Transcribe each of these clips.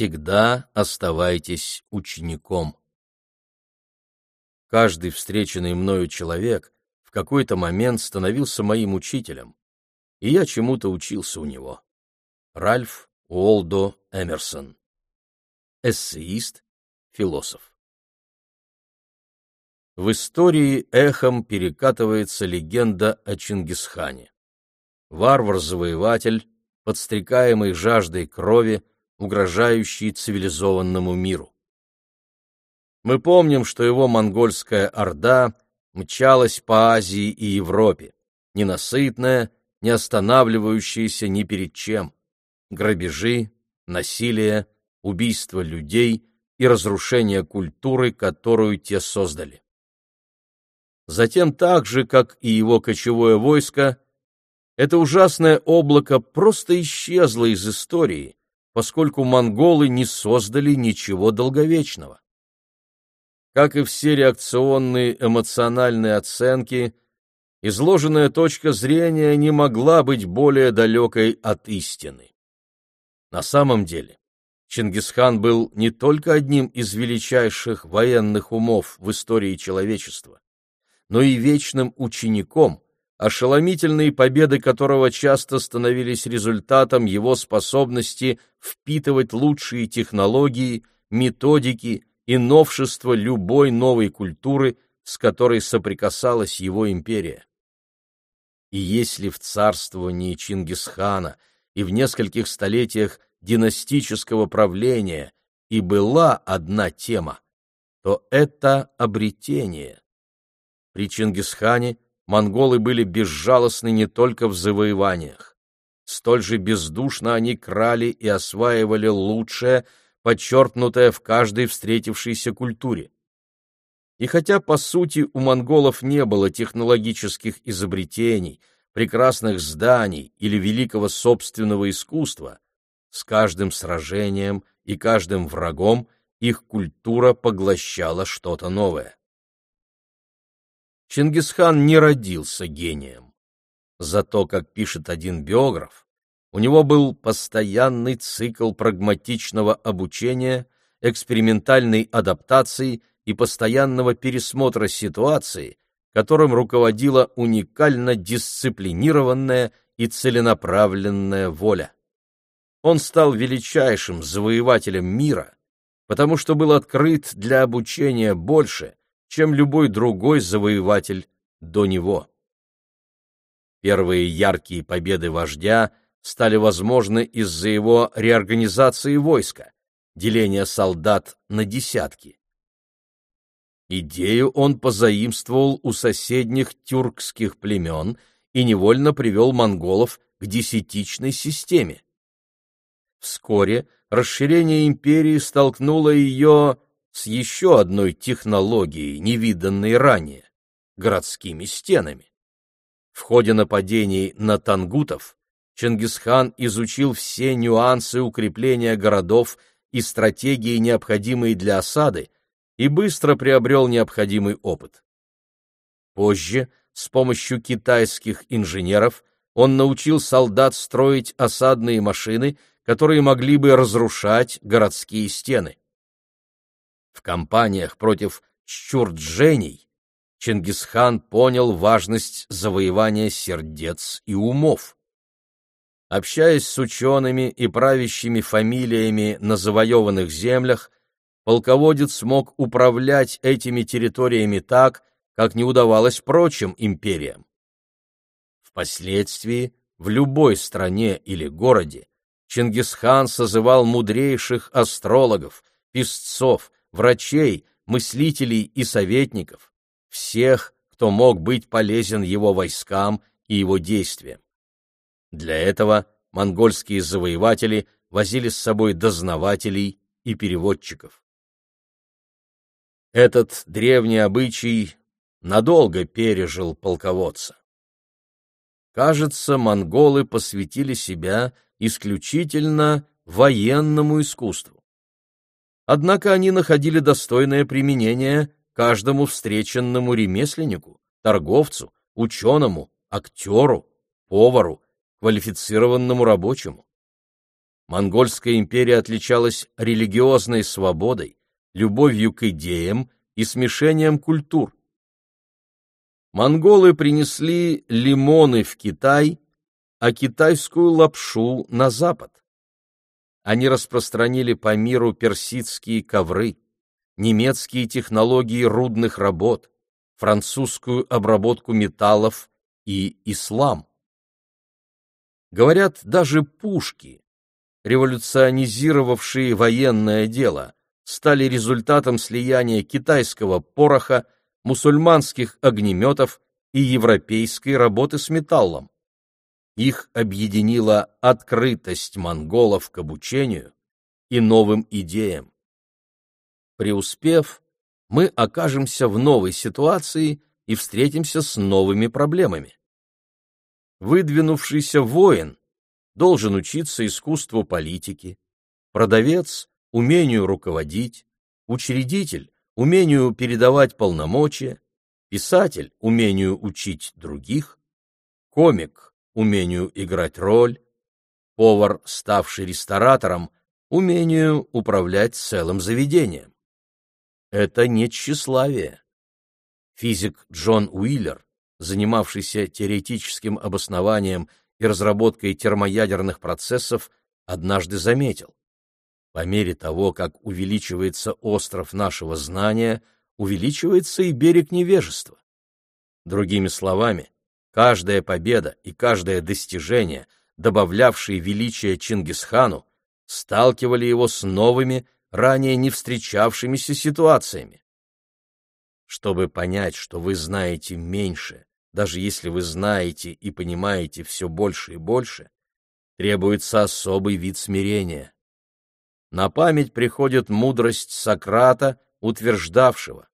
Всегда оставайтесь учеником. Каждый встреченный мною человек в какой-то момент становился моим учителем, и я чему-то учился у него. Ральф Уолдо Эмерсон. Эссеист, философ. В истории эхом перекатывается легенда о Чингисхане. Варвар-завоеватель, подстрекаемый жаждой крови, угрожающий цивилизованному миру. Мы помним, что его монгольская орда мчалась по Азии и Европе, ненасытная, не останавливающаяся ни перед чем. Грабежи, насилие, убийство людей и разрушение культуры, которую те создали. Затем так же, как и его кочевое войско, это ужасное облако просто исчезло из истории, поскольку монголы не создали ничего долговечного. Как и все реакционные эмоциональные оценки, изложенная точка зрения не могла быть более далекой от истины. На самом деле, Чингисхан был не только одним из величайших военных умов в истории человечества, но и вечным учеником, ошеломительные победы которого часто становились результатом его способности впитывать лучшие технологии, методики и новшества любой новой культуры, с которой соприкасалась его империя. И если в царствовании Чингисхана и в нескольких столетиях династического правления и была одна тема, то это обретение. При Чингисхане монголы были безжалостны не только в завоеваниях. Столь же бездушно они крали и осваивали лучшее, подчеркнутое в каждой встретившейся культуре. И хотя, по сути, у монголов не было технологических изобретений, прекрасных зданий или великого собственного искусства, с каждым сражением и каждым врагом их культура поглощала что-то новое. Чингисхан не родился гением. Зато, как пишет один биограф, у него был постоянный цикл прагматичного обучения, экспериментальной адаптации и постоянного пересмотра ситуации, которым руководила уникально дисциплинированная и целенаправленная воля. Он стал величайшим завоевателем мира, потому что был открыт для обучения больше, чем любой другой завоеватель до него. Первые яркие победы вождя стали возможны из-за его реорганизации войска, деления солдат на десятки. Идею он позаимствовал у соседних тюркских племен и невольно привел монголов к десятичной системе. Вскоре расширение империи столкнуло ее с еще одной технологией, невиданной ранее — городскими стенами. В ходе нападений на тангутов Чингисхан изучил все нюансы укрепления городов и стратегии, необходимые для осады, и быстро приобрел необходимый опыт. Позже, с помощью китайских инженеров, он научил солдат строить осадные машины, которые могли бы разрушать городские стены. В кампаниях против чурджений Чингисхан понял важность завоевания сердец и умов. Общаясь с учеными и правящими фамилиями на завоеванных землях, полководец смог управлять этими территориями так, как не удавалось прочим империям. Впоследствии в любой стране или городе Чингисхан созывал мудрейших астрологов, писцов, врачей, мыслителей и советников, всех, кто мог быть полезен его войскам и его действиям. Для этого монгольские завоеватели возили с собой дознавателей и переводчиков. Этот древний обычай надолго пережил полководца. Кажется, монголы посвятили себя исключительно военному искусству. Однако они находили достойное применение каждому встреченному ремесленнику, торговцу, ученому, актеру, повару, квалифицированному рабочему. Монгольская империя отличалась религиозной свободой, любовью к идеям и смешением культур. Монголы принесли лимоны в Китай, а китайскую лапшу на Запад. Они распространили по миру персидские ковры, немецкие технологии рудных работ, французскую обработку металлов и ислам. Говорят, даже пушки, революционизировавшие военное дело, стали результатом слияния китайского пороха, мусульманских огнеметов и европейской работы с металлом. Их объединила открытость монголов к обучению и новым идеям. Преуспев, мы окажемся в новой ситуации и встретимся с новыми проблемами. Выдвинувшийся воин должен учиться искусству политики, продавец — умению руководить, учредитель — умению передавать полномочия, писатель — умению учить других, комик — умению играть роль, повар, ставший ресторатором, умению управлять целым заведением. Это не тщеславие. Физик Джон Уиллер, занимавшийся теоретическим обоснованием и разработкой термоядерных процессов, однажды заметил. По мере того, как увеличивается остров нашего знания, увеличивается и берег невежества. Другими словами, каждая победа и каждое достижение, добавлявшие величие Чингисхану, сталкивали его с новыми, ранее не встречавшимися ситуациями. Чтобы понять, что вы знаете меньше, даже если вы знаете и понимаете все больше и больше, требуется особый вид смирения. На память приходит мудрость Сократа, утверждавшего,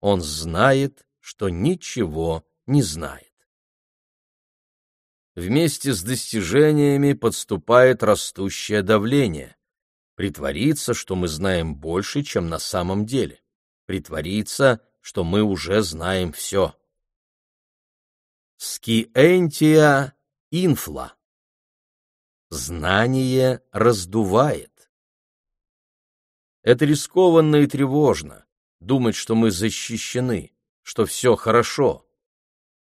он знает, что ничего не знает. Вместе с достижениями подступает растущее давление. Притвориться, что мы знаем больше, чем на самом деле. Притвориться, что мы уже знаем все. Скиэнтия инфла. Знание раздувает. Это рискованно и тревожно думать, что мы защищены, что все хорошо.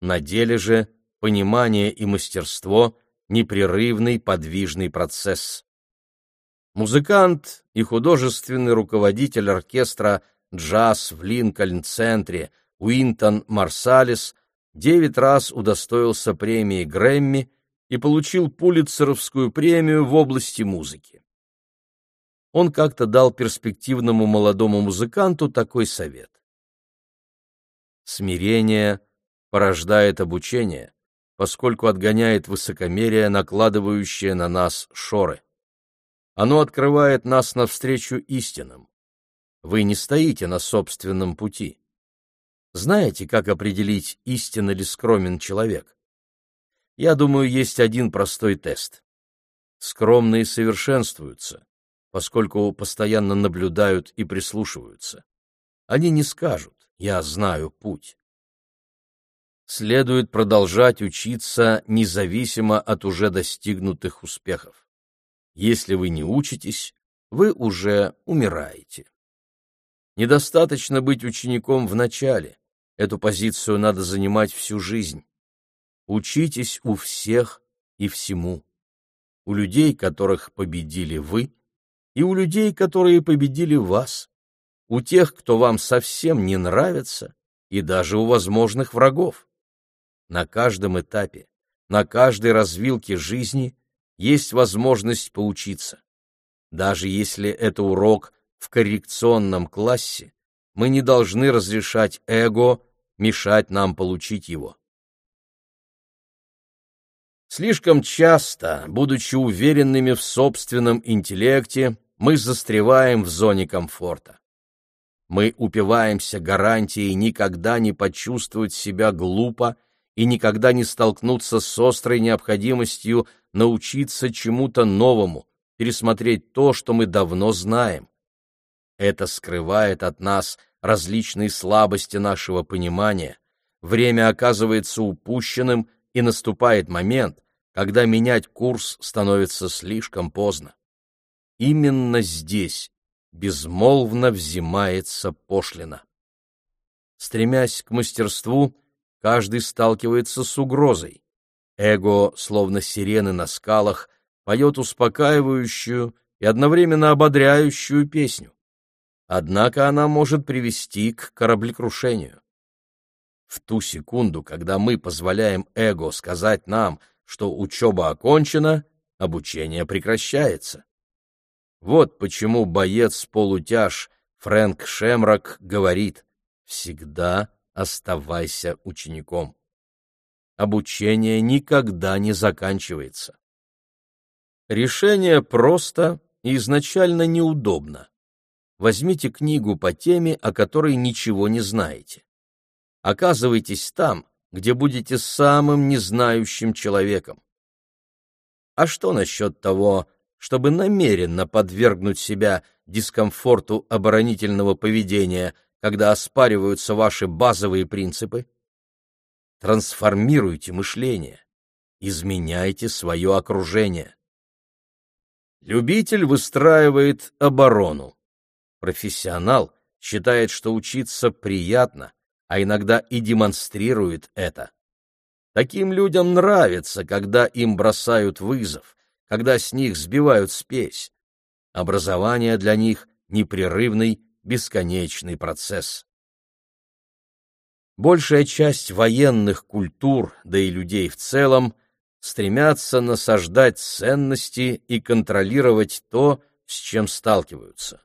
На деле же понимание и мастерство — непрерывный подвижный процесс. Музыкант и художественный руководитель оркестра «Джаз» в Линкольн-центре Уинтон Марсалис девять раз удостоился премии Грэмми и получил Пулитцеровскую премию в области музыки. Он как-то дал перспективному молодому музыканту такой совет. Смирение порождает обучение, поскольку отгоняет высокомерие, накладывающее на нас шоры. Оно открывает нас навстречу истинам. Вы не стоите на собственном пути. Знаете, как определить, истинно ли скромен человек? Я думаю, есть один простой тест. Скромные совершенствуются, поскольку постоянно наблюдают и прислушиваются. Они не скажут «я знаю путь». Следует продолжать учиться независимо от уже достигнутых успехов. Если вы не учитесь, вы уже умираете. Недостаточно быть учеником в начале, Эту позицию надо занимать всю жизнь. Учитесь у всех и всему. У людей, которых победили вы, и у людей, которые победили вас. У тех, кто вам совсем не нравится, и даже у возможных врагов. На каждом этапе, на каждой развилке жизни есть возможность поучиться. Даже если это урок в коррекционном классе, мы не должны разрешать эго мешать нам получить его. Слишком часто, будучи уверенными в собственном интеллекте, мы застреваем в зоне комфорта. Мы упиваемся гарантией никогда не почувствовать себя глупо и никогда не столкнуться с острой необходимостью научиться чему-то новому, пересмотреть то, что мы давно знаем. Это скрывает от нас различные слабости нашего понимания, время оказывается упущенным, и наступает момент, когда менять курс становится слишком поздно. именно здесь безмолвно взимается пошлина. Стремясь к мастерству, каждый сталкивается с угрозой. Эго, словно сирены на скалах, поет успокаивающую и одновременно ободряющую песню. Однако она может привести к кораблекрушению. В ту секунду, когда мы позволяем эго сказать нам, что учеба окончена, обучение прекращается. Вот почему боец-полутяж Фрэнк Шемрак говорит «Всегда оставайся учеником». Обучение никогда не заканчивается. Решение просто и изначально неудобно. Возьмите книгу по теме, о которой ничего не знаете. Оказывайтесь там, где будете самым незнающим человеком. А что насчет того, чтобы намеренно подвергнуть себя дискомфорту оборонительного поведения, когда оспариваются ваши базовые принципы? Трансформируйте мышление, изменяйте свое окружение. Любитель выстраивает оборону. Профессионал считает, что учиться приятно, а иногда и демонстрирует это. Таким людям нравится, когда им бросают вызов, когда с них сбивают спесь. Образование для них — непрерывный, бесконечный процесс. Большая часть военных культур, да и людей в целом, стремятся насаждать ценности и контролировать то, с чем сталкиваются.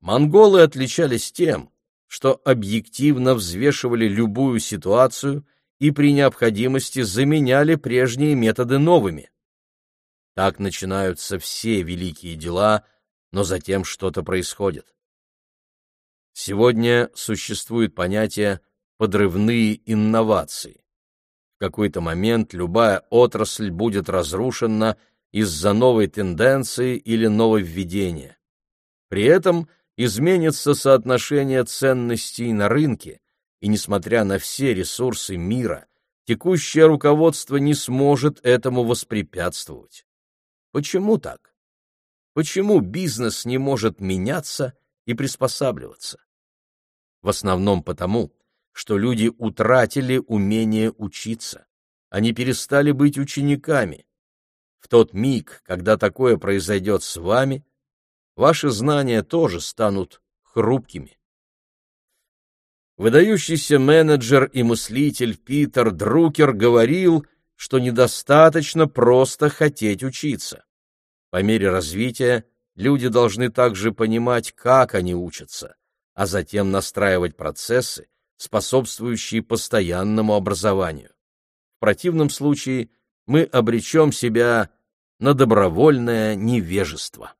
Монголы отличались тем, что объективно взвешивали любую ситуацию и при необходимости заменяли прежние методы новыми. Так начинаются все великие дела, но затем что-то происходит. Сегодня существует понятие «подрывные инновации». В какой-то момент любая отрасль будет разрушена из-за новой тенденции или нововведения. При этом изменится соотношение ценностей на рынке, и, несмотря на все ресурсы мира, текущее руководство не сможет этому воспрепятствовать. Почему так? Почему бизнес не может меняться и приспосабливаться? В основном потому, что люди утратили умение учиться. Они перестали быть учениками. В тот миг, когда такое произойдет с вами, ваши знания тоже станут хрупкими. Выдающийся менеджер и мыслитель Питер Друкер говорил, что недостаточно просто хотеть учиться. По мере развития люди должны также понимать, как они учатся, а затем настраивать процессы, способствующие постоянному образованию. В противном случае мы обречем себя на добровольное невежество.